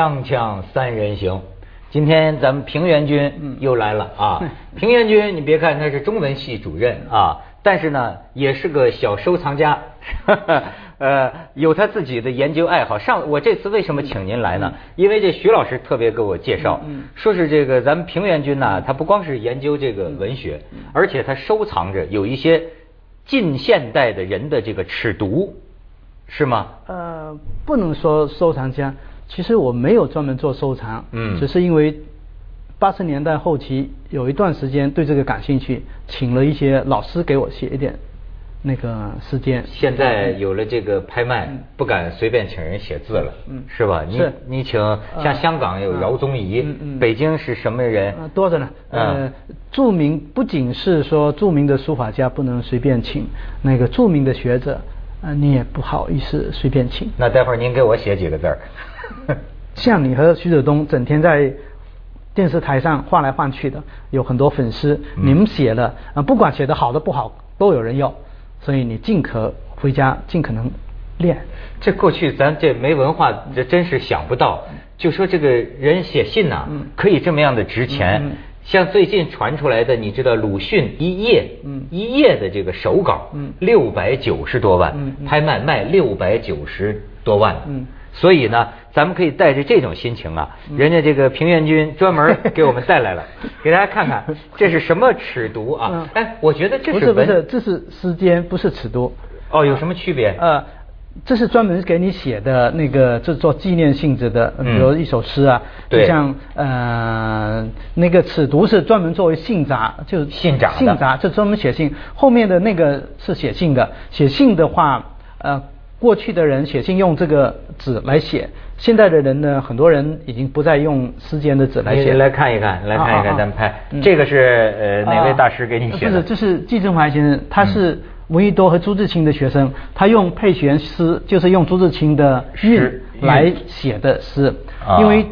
锵锵三人行，今天咱们平原君又来了啊！平原君，你别看他是中文系主任啊，但是呢，也是个小收藏家，呃，有他自己的研究爱好。上我这次为什么请您来呢？因为这徐老师特别给我介绍，说是这个咱们平原君呢，他不光是研究这个文学，而且他收藏着有一些近现代的人的这个尺牍，是吗？呃，不能说收藏家，其实我没有专门做收藏，嗯只是因为八十年代后期有一段时间对这个感兴趣，请了一些老师给我写一点那个时间。现在有了这个拍卖，不敢随便请人写字了，嗯是吧？你你请像香港有饶宗颐嗯，嗯北京是什么人呃，？多着呢。呃嗯，著名不仅是说著名的书法家不能随便请，那个著名的学者，啊，你也不好意思随便请。那待会儿您给我写几个字儿。像你和徐泽东整天在电视台上换来换去的，有很多粉丝，嗯。你们写了，啊，不管写的好的不好，都有人要，所以你尽可回家尽可能练。这过去咱这没文化，这真是想不到。就说这个人写信呐、嗯。可以这么样的值钱。像最近传出来的，你知道鲁迅一页，嗯。一页的这个手稿，嗯。六百九十多万，拍卖卖六百九十多万，嗯。所以呢，咱们可以带着这种心情啊，嗯人家这个平原君专门 给我们带来了，给大家看看 这是什么尺牍啊嗯？哎，我觉得这文不是不是，这是诗间，不是尺牍。哦，有什么区别？呃，这是专门给你写的那个，这做纪念性质的，嗯比如一首诗啊，对就像呃那个尺牍是专门作为信札，就信札信札，这专门写信。后面的那个是写信的，写信的话，呃，过去的人写信用这个纸来写，现在的人呢，很多人已经不再用诗笺的纸来写。你来看一看，来看一看，咱们拍嗯这个是呃哪位大师给你写的？不是，这是季振华先生，他是闻一多和朱自清的学生，他用配弦诗，就是用朱自清的韵诗来写的诗啊。因为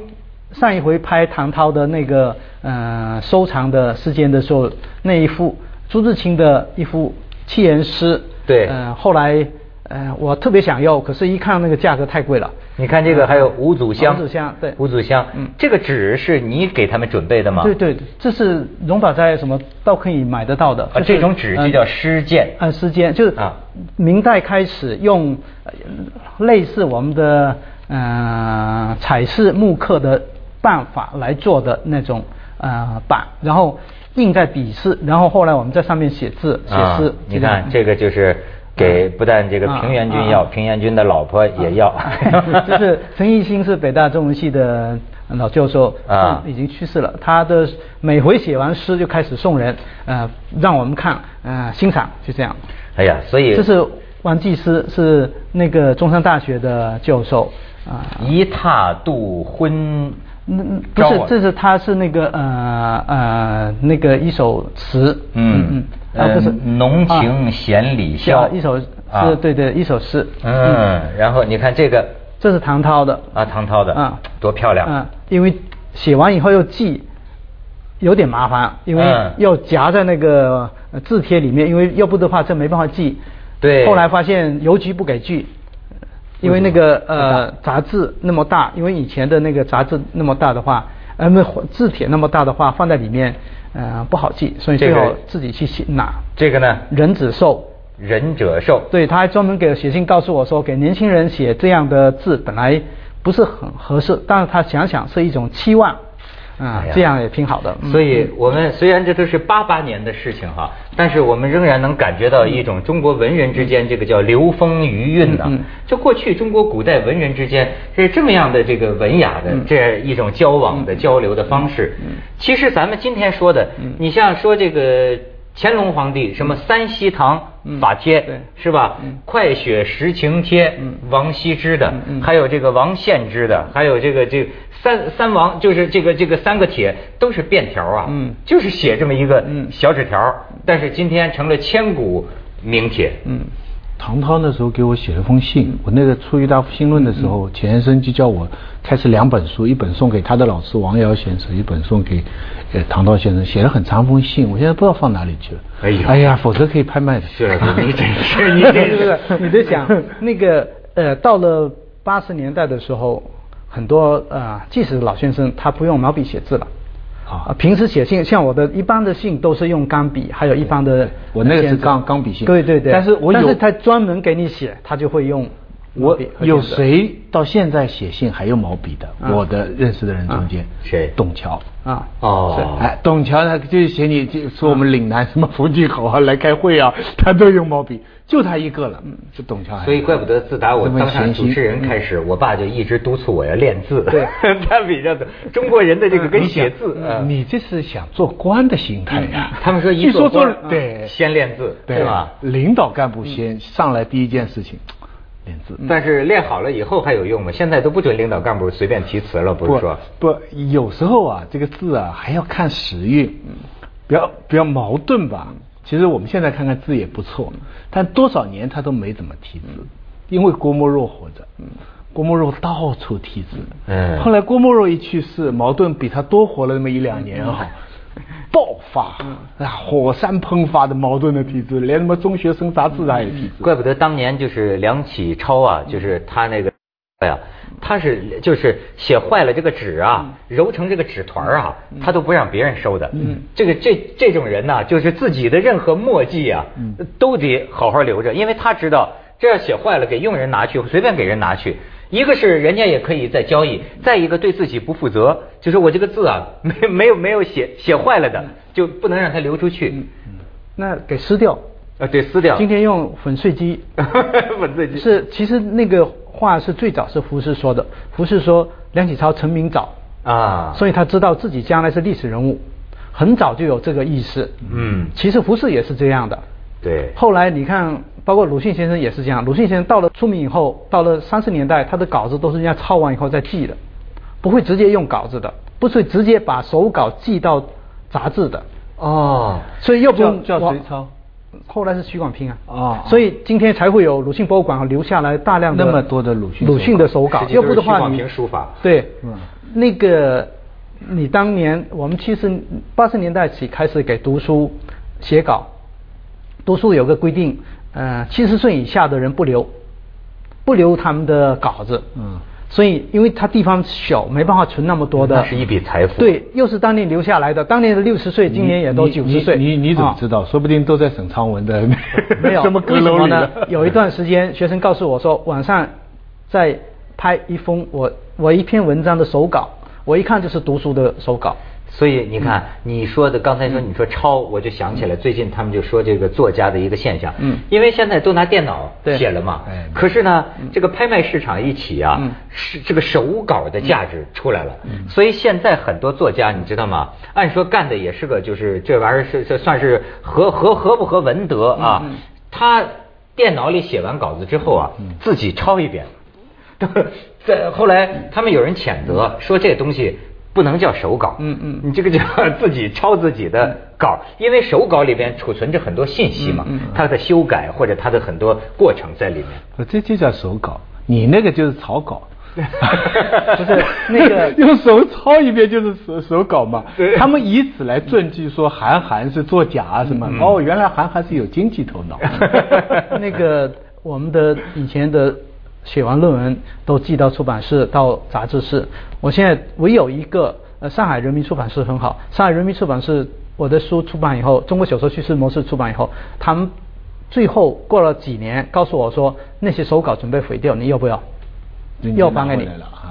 上一回拍唐涛的那个呃收藏的事件的时候，那一幅朱自清的一幅七言诗，对呃，后来呃我特别想要，可是一看那个价格太贵了。你看这个还有五祖香，五祖香对五祖香，嗯这个纸是你给他们准备的吗？对对，这是荣宝斋什么都可以买得到的。啊，这种纸就叫诗笺。啊，诗笺就是啊明代开始用呃类似我们的呃彩饰木刻的办法来做的那种呃板，然后印在笔势，然后后来我们在上面写字写啊诗。你看这个就是给不但这个啊平原君要，啊啊平原君的老婆也要。就是陈奕迅是北大中文系的老教授啊已经去世了。他的每回写完诗就开始送人，呃，让我们看，呃，欣赏，就这样。哎呀，所以这是王继思，是那个中山大学的教授啊。一踏渡昏嗯，嗯不是这是他是那个呃呃那个一首词，嗯嗯，啊这是。呃浓情显里消啊一首啊。是对对一首诗，嗯，然后你看这个。这是唐涛的。啊，唐涛的。啊。多漂亮。啊，因为写完以后要记，有点麻烦，因为嗯。要夹在那个呃字帖里面，因为要不的话这没办法记。对。后来发现邮局不给寄，因为那个呃杂志那么大，因为以前的那个杂志那么大的话，呃那字帖那么大的话放在里面，呃不好记，所以最这个后自己去写拿。这个呢，人子寿，仁者寿。对，他还专门给我写信告诉我说，给年轻人写这样的字本来不是很合适，但是他想想是一种期望，啊、这样也挺好的。嗯。所以，我们虽然这都是八八年的事情哈，但是我们仍然能感觉到一种中国文人之间这个叫流风余韵呐、嗯嗯。就过去中国古代文人之间是这么样的这个文雅的嗯。这样一种交往的交流的方式。其实咱们今天说的，嗯。你像说这个乾隆皇帝什么三希堂嗯法帖、嗯是吧？嗯。快雪时晴帖，嗯。王羲之的，嗯嗯。还有这个王献之的，还有这个这个三三王，就是这个这个三个帖都是便条啊，嗯。就是写这么一个嗯。小纸条，但是今天成了千古名帖。嗯唐涛那时候给我写了封信，我那个出一大复兴论的时嗯候，钱先生就叫我开始两本书，一本送给他的老师王尧先生，一本送给呃唐涛先生，写了很长封信，我现在不知道放哪里去了。哎呀哎呀，否则可以拍卖的。薛老师，你真是 你真是 你在想那个呃，到了八十年代的时候，很多呃，即使老先生他不用毛笔写字了。啊。平时写信，像我的一般的信都是用钢笔，还有一般的我那个是钢。钢笔信。对对对。但是我有但是他专门给你写，他就会用毛我有谁到现在写信还用毛笔的？啊我的认识的人中间，谁董桥。啊？哦，哎，董桥他就是写你就说我们岭南什么福记口啊来开会啊，他都用毛笔，就他一个了，嗯就董桥。所以怪不得自打我这么当上闲心主持人开始，我爸就一直督促我要练字。对 他比较的中国人的这个跟写字，呃你这是想做官的心态呀？他们说一据说做对先练字，对是吧？领导干部先上来第一件事情练字。但是练好了以后还有用吗？现在都不准领导干部随便提词了，不是说？不，有时候啊，这个字啊还要看时运，比较比较矛盾吧。其实我们现在看看字也不错，但多少年他都没怎么提字，因为郭沫若活着，郭沫若到处提字。嗯后来郭沫若一去世，矛盾比他多活了那么一两年哈。爆发啊，火山喷发的矛盾的体制，连什么中学生杂志他也提字。怪不得当年就是梁启超啊，就是他那个，哎呀，他是就是写坏了这个纸啊，揉成这个纸团啊，他都不让别人收的。嗯，这个这这种人呢，就是自己的任何墨迹啊，都得好好留着，因为他知道这要写坏了给佣人拿去，随便给人拿去。一个是人家也可以再交易，再一个对自己不负责，就是我这个字啊，没没有没有写写坏了的，就不能让它流出去。那给撕掉。啊，对，撕掉。今天用粉碎机，粉碎机是其实那个话是最早是胡适说的，胡适说梁启超成名早啊，所以他知道自己将来是历史人物，很早就有这个意识。嗯其实胡适也是这样的。对，后来你看，包括鲁迅先生也是这样。鲁迅先生到了出名以后，到了三十年代，他的稿子都是人家抄完以后再寄的，不会直接用稿子的，不是直接把手稿寄到杂志的。哦，所以又不用叫叫谁抄？后来是许广平啊。哦所以今天才会有鲁迅博物馆留下来大量的那么多的鲁迅鲁迅的手稿要都是许广不的话广平书法对，嗯那个你当年我们七十八十年代起开始给读书写稿，读书有个规定，呃，七十岁以下的人不留，不留他们的稿子。嗯所以，因为他地方小，没办法存那么多的。那是一笔财富对，又是当年留下来的，当年的六十岁，今年也都你九十岁。你你你怎么啊知道？说不定都在沈昌文的 没有，什么呢？有一段时间，学生告诉我说，晚上在拍一封我我一篇文章的手稿，我一看就是读书的手稿。所以你看，你说的刚才说你说抄，我就想起来，最近他们就说这个作家的一个现象，嗯。因为现在都拿电脑写了嘛哎，可是呢，这个拍卖市场一起啊嗯，是这个手稿的价值出来了，所以现在很多作家你知道吗？按说干的也是个就是这玩意儿是这算是合合合不合文德啊嗯嗯，他电脑里写完稿子之后啊，自己抄一遍。在后来，他们有人谴责说这东西不能叫手稿，嗯嗯你这个叫 自己抄自己的稿，因为手稿里边储存着很多信息嘛，嗯嗯它的修改或者它的很多过程在里面。不这就叫手稿，你那个就是草稿。不是那个 用手抄一遍就是手手稿嘛对，他们以此来证据说韩寒是作假啊什么。嗯哦，原来韩寒是有经济头脑。那个我们的以前的写完论文都寄到出版社、到杂志社。我现在唯有一个，呃，上海人民出版社很好。上海人民出版社我的书出版以后，《中国小说叙事模式》出版以后，他们最后过了几年告诉我说，那些手稿准备毁掉，你要不要？要还给你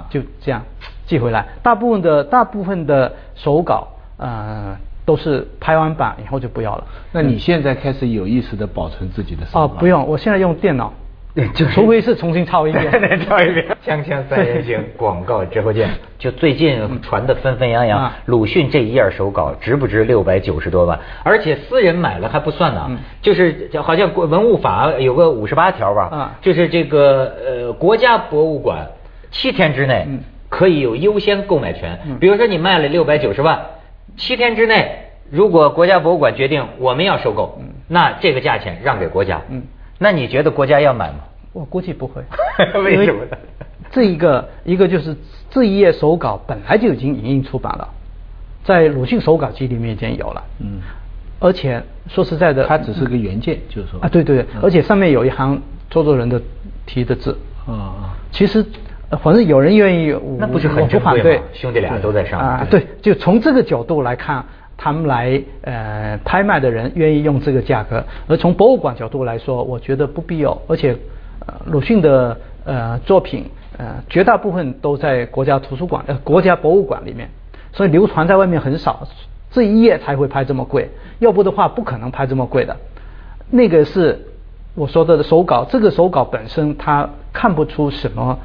就这样寄回来。大部分的大部分的手稿，呃，都是拍完版以后就不要了。那你现在开始有意识的保存自己的手哦，稿？不用，我现在用电脑，就是除非是重新抄一遍。再抄一遍。锵锵三人行，广告之后见。就最近传的纷纷扬扬啊，鲁迅这一页手稿值不值六百九十多万？而且私人买了还不算呢嗯，就是好像国文物法有个五十八条吧啊，就是这个呃国家博物馆七天之内嗯可以有优先购买权嗯。比如说你卖了六百九十万，七天之内如果国家博物馆决定我们要收购，那这个价钱让给国家。嗯那你觉得国家要买吗？我估计不会 为什么呢？这一个一个就是这一页手稿本来就已经影印出版了，在鲁迅手稿集里面已经有了。嗯，而且说实在的，它只是个原件，就是说。啊，对对，对。嗯。而且上面有一行周作人的题的字。啊啊，其实呃反正有人愿意，那不是很不反对。兄弟俩都在上面啊，对，就从这个角度来看，他们来呃拍卖的人愿意用这个价格，而从博物馆角度来说，我觉得不必要，而且呃鲁迅的呃作品呃绝大部分都在国家图书馆呃国家博物馆里面，所以流传在外面很少，这一页才会拍这么贵，要不的话不可能拍这么贵的。那个是我说的手稿，这个手稿本身它看不出什么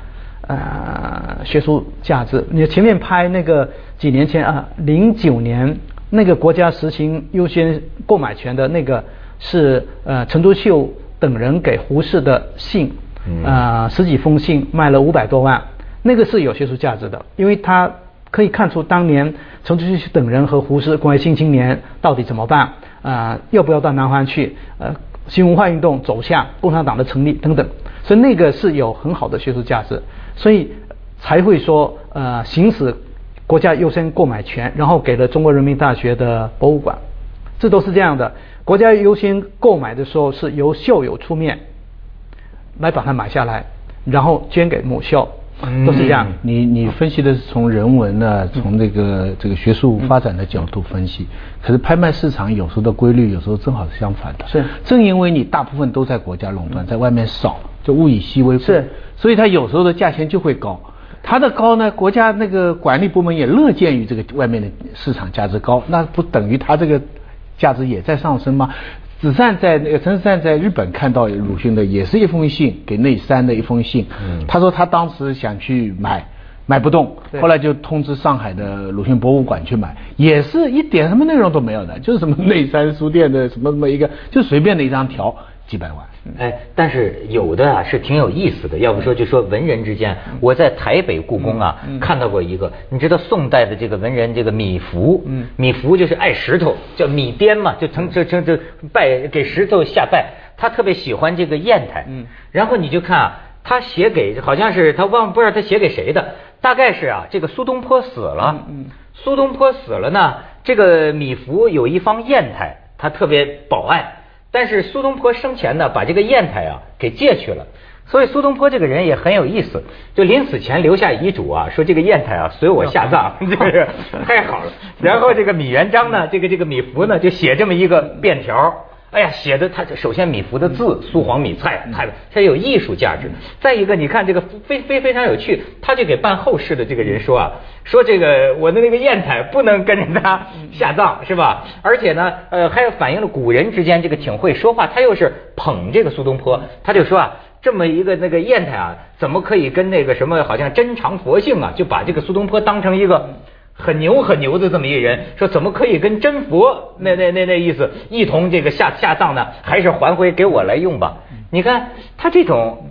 呃学术价值。你前面拍那个几年前啊，零九年那个国家实行优先购买权的那个是呃陈独秀等人给胡适的信，嗯。呃十几封信卖了五百多万，那个是有学术价值的，因为他可以看出当年陈独秀等人和胡适关于新青年到底怎么办，呃，要不要到南方去，呃，新文化运动走向共产党的成立等等，所以那个是有很好的学术价值，所以才会说呃行使国家优先购买权，然后给了中国人民大学的博物馆，这都是这样的。国家优先购买的时候是由校友出面来把它买下来，然后捐给母校，都是这样。你你分析的是从人文呢，从这个这个学术发展的角度分析，可是拍卖市场有时候的规律，有时候正好是相反的。是正因为你大部分都在国家垄断，在外面少，就物以稀为贵，是所以它有时候的价钱就会高。它的高呢，国家那个管理部门也乐见于这个外面的市场价值高，那不等于它这个价值也在上升吗？子善在那个陈子善在日本看到鲁迅的也是一封信，给内山的一封信。嗯他说他当时想去买，买不动，后来就通知上海的鲁迅博物馆去买，也是一点什么内容都没有的，就是什么内山书店的什么什么一个，就随便的一张条，几百万。哎，但是有的啊是挺有意思的，要不说就说文人之间，我在台北故宫啊看到过一个，你知道宋代的这个文人这个米芾，嗯。米芾就是爱石头，叫米颠嘛，就成这这这拜给石头下拜，他特别喜欢这个砚台，嗯。然后你就看啊，他写给好像是他忘不知道他写给谁的，大概是啊这个苏东坡死了，嗯嗯苏东坡死了呢，这个米芾有一方砚台，他特别保爱。但是苏东坡生前呢，把这个砚台啊给借去了，所以苏东坡这个人也很有意思，就临死前留下遗嘱啊，说这个砚台啊随我下葬，这是太好了。然后这个米元璋呢，这个这个米芾呢，就写这么一个便条。哎呀，写的他首先米芾的字苏黄米蔡，太它有艺术价值。再一个，你看这个非非非常有趣，他就给办后事的这个人说啊，说这个我的那个砚台不能跟着他下葬，是吧？而且呢，呃，还有反映了古人之间这个挺会说话，他又是捧这个苏东坡，他就说啊。这么一个那个砚台啊，怎么可以跟那个什么好像真常佛性啊，就把这个苏东坡当成一个很牛很牛的这么一人，说怎么可以跟真佛那那那那意思一同这个下下葬呢？还是还回给我来用吧？你看他这种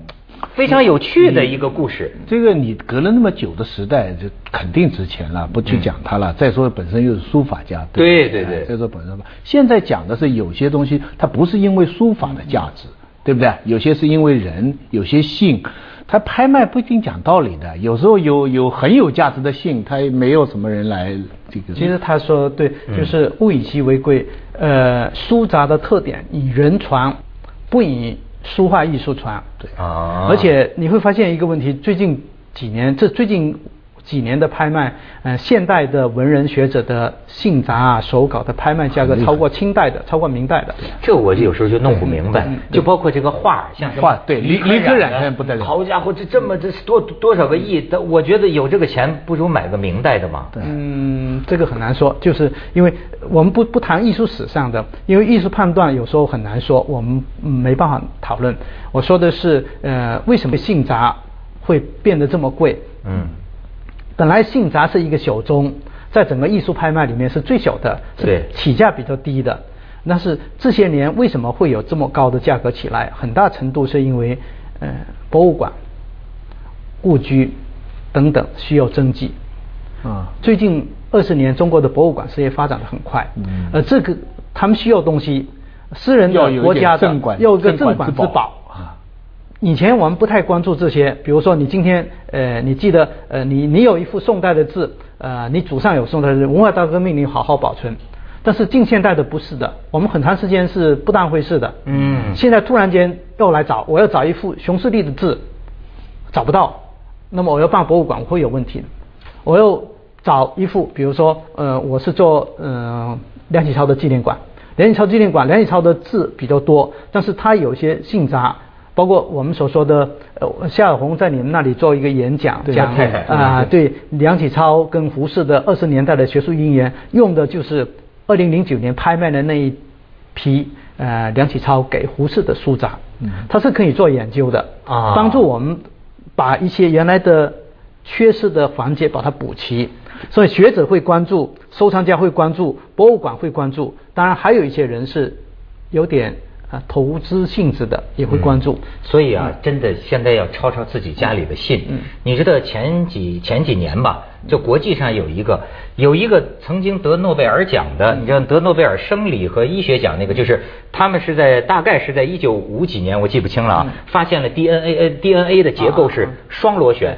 非常有趣的一个故事，这个你隔了那么久的时代，就肯定值钱了，不去讲它了。再说本身又是书法家，对对对再说本身吧，现在讲的是有些东西，它不是因为书法的价值，对不对？有些是因为人，有些信，它拍卖不一定讲道理的。有时候有有很有价值的信，它没有什么人来这个。其实他说对，嗯就是物以稀为贵。呃，书札的特点以人传，不以书画艺术传。对啊而且你会发现一个问题，最近几年，这最近几年的拍卖，呃，现代的文人学者的信札啊、手稿的拍卖价格超过清代的，超过明代的。这我就有时候就弄不明白嗯，就包括这个画，像画对李李可染的看不得了好家伙，这这么这多多少个亿，但我觉得有这个钱，不如买个明代的嘛。对嗯，这个很难说，就是因为我们不不谈艺术史上的，因为艺术判断有时候很难说，我们嗯没办法讨论。我说的是，呃，为什么信札会变得这么贵？嗯，本来信札是一个小宗，在整个艺术拍卖里面是最小的，对是起价比较低的。但是这些年为什么会有这么高的价格起来？很大程度是因为，呃，博物馆、故居等等需要征集。啊最近二十年，中国的博物馆事业发展的很快，嗯呃，这个他们需要东西，私人的、国家的要有一个镇镇馆之宝。以前我们不太关注这些，比如说你今天，呃，你记得，呃，你你有一幅宋代的字，呃，你祖上有宋代的字，文化大革命你好好保存。但是近现代的不是的，我们很长时间是不当回事的。嗯现在突然间又来找，我要找一幅熊十力的字，找不到，那么我要办博物馆会有问题，我又找一幅，比如说，呃，我是做呃梁启超的纪念馆，梁启超纪念馆，梁启超的字比较多，但是他有些姓札，包括我们所说的，呃，夏尔红在你们那里做一个演讲，讲 啊，对梁启超跟胡适的二十年代的学术姻缘，用的就是二零零九年拍卖的那一批呃梁启超给胡适的书札，他是可以做研究的啊，帮助我们把一些原来的缺失的环节把它补齐。所以学者会关注，收藏家会关注，博物馆会关注，当然还有一些人是有点啊投资性质的也会关注。所以啊，真的现在要抄抄自己家里的信。嗯，你知道前几前几年吧，就国际上有一个有一个曾经得诺贝尔奖的，你知道得诺贝尔生理和医学奖那个，就是他们是在大概是在一九五几年，我记不清了啊，发现了 DNA 呃 DNA 的结构是双螺旋。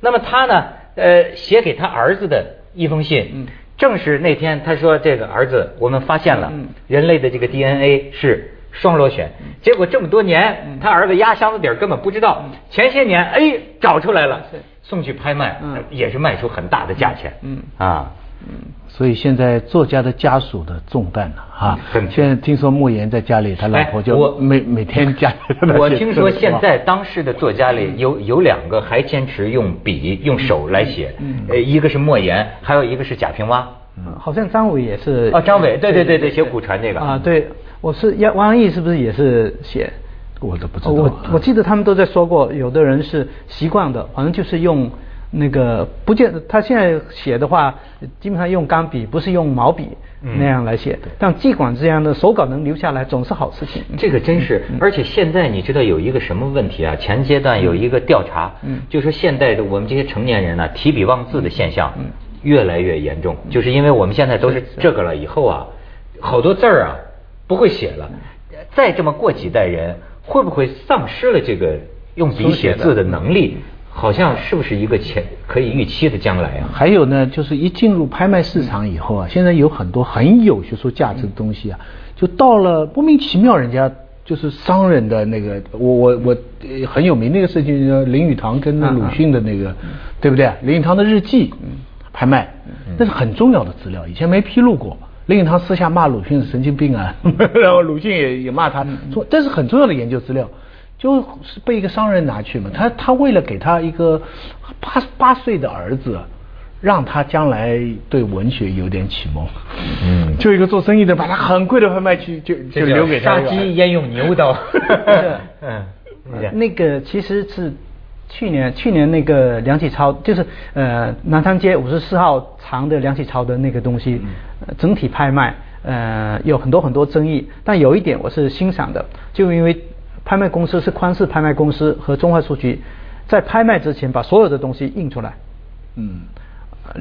那么他呢？呃，写给他儿子的一封信，嗯，正是那天他说这个儿子，我们发现了人类的这个 DNA 是双螺旋，结果这么多年他儿子压箱子底儿根本不知道，前些年哎找出来了，送去拍卖，也是卖出很大的价钱，嗯。啊。嗯，所以现在作家的家属的重担呢，哈，现在听说莫言在家里，他老婆就每每天家里。我听说现在当时的作家里有有两个还坚持用笔用手来写，呃，一个是莫言，还有一个是贾平凹。嗯，好像张伟也是。哦，张伟，对对对对，写古传这个。啊，对，我是杨王毅，是不是也是写？我都不知道。我我记得他们都在说过，有的人是习惯的，反正就是用。那个不见他现在写的话，基本上用钢笔，不是用毛笔那样来写。但尽管这样的手稿能留下来，总是好事情。这个真是，而且现在你知道有一个什么问题啊？前阶段有一个调查，就说现在的我们这些成年人呢，提笔忘字的现象越来越严重，就是因为我们现在都是这个了，以后啊，好多字儿啊不会写了。再这么过几代人，会不会丧失了这个用笔写字的能力？好像是不是一个前可以预期的将来啊？还有呢，就是一进入拍卖市场以后啊，现在有很多很有学术价值的东西啊，就到了莫名其妙，人家就是商人的那个，我我我很有名那个事情，林语堂跟鲁迅的那个，对不对？林语堂的日记拍卖，那是很重要的资料，以前没披露过。林语堂私下骂鲁迅是神经病啊，然后鲁迅也也骂他，说这是很重要的研究资料。就是被一个商人拿去嘛，他他为了给他一个八八岁的儿子，让他将来对文学有点启蒙，嗯，就一个做生意的把他很贵的拍卖去就就留给他。杀鸡焉用牛刀？嗯，那个其实是去年去年那个梁启超，就是呃南昌街五十四号藏的梁启超的那个东西，整体拍卖呃有很多很多争议，但有一点我是欣赏的，就因为。拍卖公司是宽氏拍卖公司和中华书局，在拍卖之前把所有的东西印出来。嗯，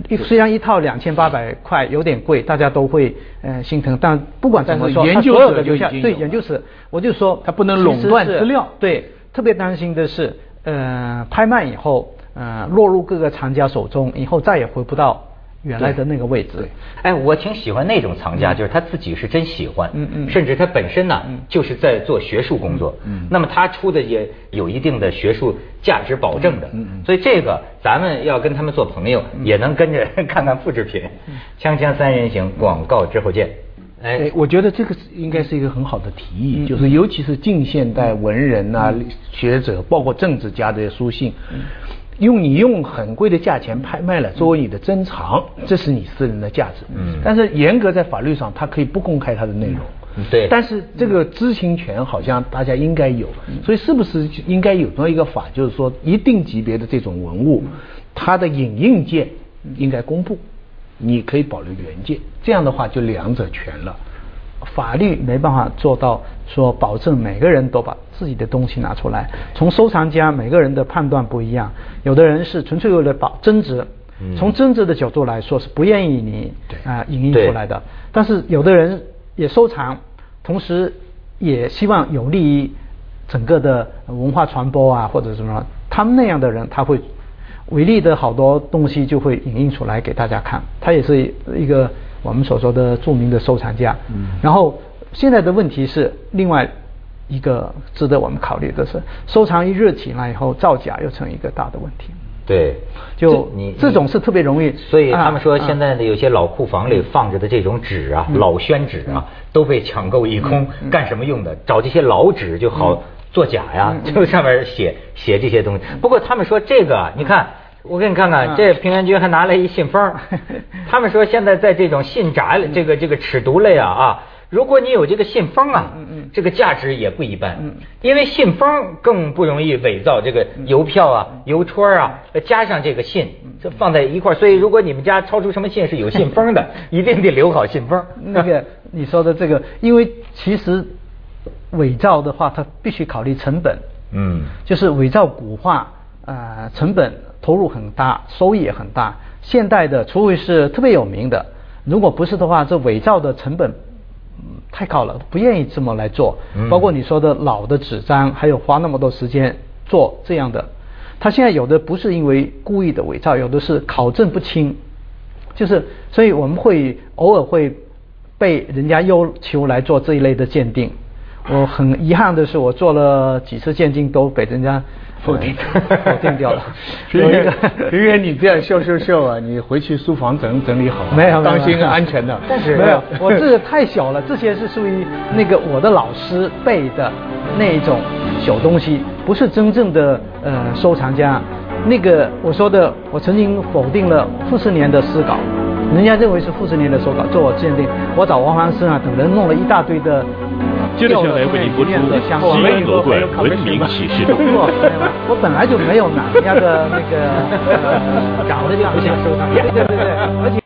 一虽然一套两千八百块有点贵，大家都会呃心疼，但不管怎么说，他所有的留下，对研究室，我就说他不能垄断资料。对，特别担心的是，呃，拍卖以后，呃，落入各个藏家手中，以后再也回不到。原来的那个位置，哎，我挺喜欢那种藏家，就是他自己是真喜欢，嗯嗯，甚至他本身呢就是在做学术工作，嗯，那么他出的也有一定的学术价值保证的，嗯嗯，所以这个咱们要跟他们做朋友，也能跟着 看看复制品。锵锵三人行，广告之后见。哎，我觉得这个应该是一个很好的提议，就是尤其是近现代文人啊、学者，包括政治家的书信。用你用很贵的价钱拍卖了，作为你的珍藏，这是你私人的价值。嗯。但是严格在法律上，它可以不公开它的内容。对。但是这个知情权好像大家应该有，所以是不是应该有这么一个法，就是说一定级别的这种文物，它的影印件应该公布，你可以保留原件，这样的话就两者全了。法律没办法做到说保证每个人都把自己的东西拿出来。从收藏家每个人的判断不一样，有的人是纯粹为了保增值，从增值的角度来说是不愿意你啊影印出来的。但是有的人也收藏，同时也希望有利于整个的文化传播啊或者什么。他们那样的人他会唯利的好多东西就会影印出来给大家看。他也是一个。我们所说的著名的收藏家，嗯，然后现在的问题是另外一个值得我们考虑的是，收藏一热起来以后造假又成一个大的问题。对，就你这种是特别容易。所以他们说现在的有些老库房里放着的这种纸啊，老宣纸啊，都被抢购一空，干什么用的？找这些老纸就好作假呀，就上面写写这些东西。不过他们说这个，你看。我给你看看，这平原君还拿来一信封。他们说现在在这种信札这个这个尺牍类啊啊，如果你有这个信封啊，这个价值也不一般。因为信封更不容易伪造，这个邮票啊、邮戳啊，加上这个信，这放在一块所以如果你们家抄出什么信是有信封的，一定得留好信封。那个你说的这个，因为其实伪造的话，它必须考虑成本。嗯，就是伪造古画呃，成本。投入很大，收益也很大。现代的，除非是特别有名的，如果不是的话，这伪造的成本太高了，不愿意这么来做。包括你说的老的纸张，还有花那么多时间做这样的，他现在有的不是因为故意的伪造，有的是考证不清，就是所以我们会偶尔会被人家要求来做这一类的鉴定。我很遗憾的是，我做了几次鉴定都被人家。否定，否定掉了。平原，平原，你这样秀秀秀啊！你回去书房整整理好，没有，当心安全的。但是没有，我这个太小了，这些是属于那个我的老师背的那种小东西，不是真正的呃收藏家。那个我说的，我曾经否定了傅斯年的诗稿，人家认为是傅斯年的手稿，做我鉴定。我找王凡生啊等人弄了一大堆的。接着下来为您播出西安楼冠文明启示录。我本来就没有哪家的那个长得就不像收藏家，对对对，而且。